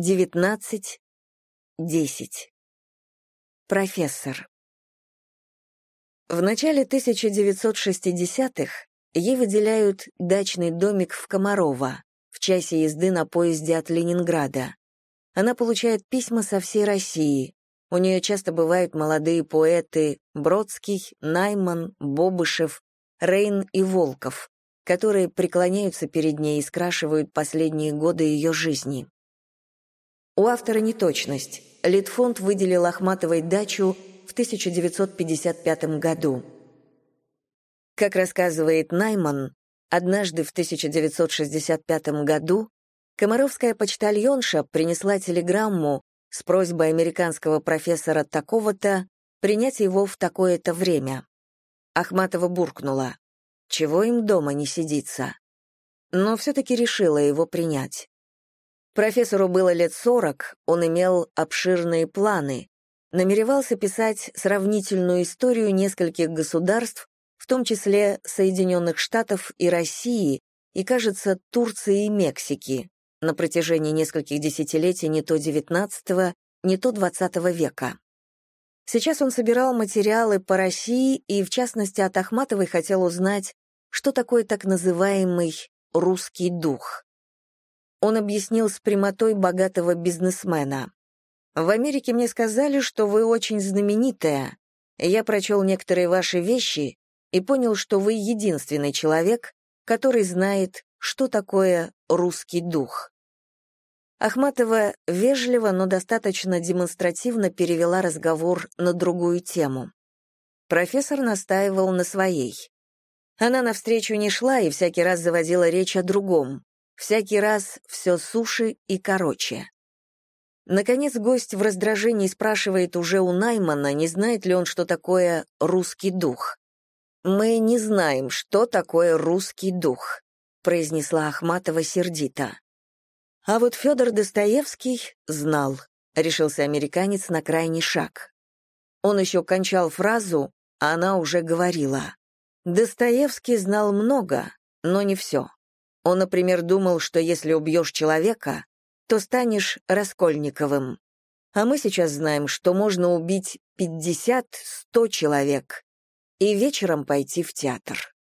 19, 10. Профессор. В начале 1960-х ей выделяют дачный домик в Комарово, в часе езды на поезде от Ленинграда. Она получает письма со всей России. У нее часто бывают молодые поэты Бродский, Найман, Бобышев, Рейн и Волков, которые преклоняются перед ней и скрашивают последние годы ее жизни. У автора неточность. Литфонд выделил Ахматовой дачу в 1955 году. Как рассказывает Найман, однажды в 1965 году комаровская почтальонша принесла телеграмму с просьбой американского профессора такого-то принять его в такое-то время. Ахматова буркнула. Чего им дома не сидится? Но все-таки решила его принять. Профессору было лет сорок, он имел обширные планы, намеревался писать сравнительную историю нескольких государств, в том числе Соединенных Штатов и России, и, кажется, Турции и Мексики, на протяжении нескольких десятилетий не то XIX, не то XX века. Сейчас он собирал материалы по России и, в частности, от Ахматовой хотел узнать, что такое так называемый «русский дух». Он объяснил с прямотой богатого бизнесмена. «В Америке мне сказали, что вы очень знаменитая. Я прочел некоторые ваши вещи и понял, что вы единственный человек, который знает, что такое русский дух». Ахматова вежливо, но достаточно демонстративно перевела разговор на другую тему. Профессор настаивал на своей. Она навстречу не шла и всякий раз заводила речь о другом. Всякий раз все суше и короче. Наконец гость в раздражении спрашивает уже у Наймана, не знает ли он, что такое русский дух. «Мы не знаем, что такое русский дух», — произнесла Ахматова сердито. А вот Федор Достоевский знал, решился американец на крайний шаг. Он еще кончал фразу, а она уже говорила. Достоевский знал много, но не все. Он, например, думал, что если убьешь человека, то станешь Раскольниковым. А мы сейчас знаем, что можно убить 50-100 человек и вечером пойти в театр.